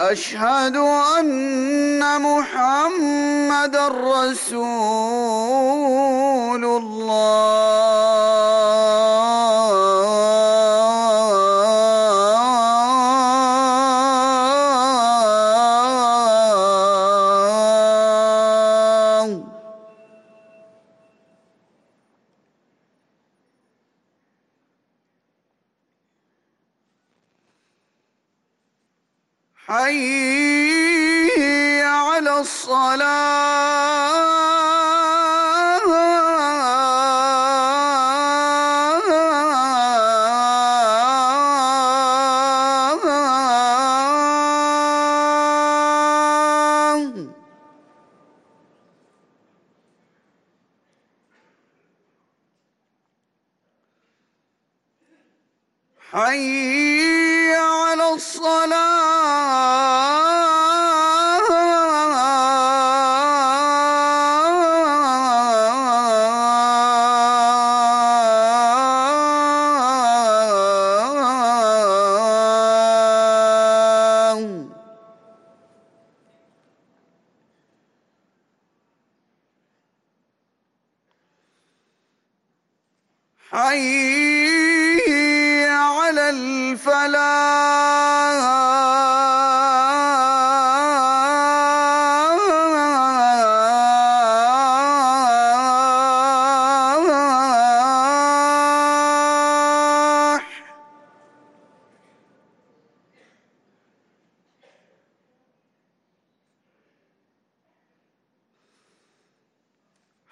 أشهد أن محمد رسول حي على الصلاة. حي حي على الفلاح.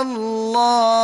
الله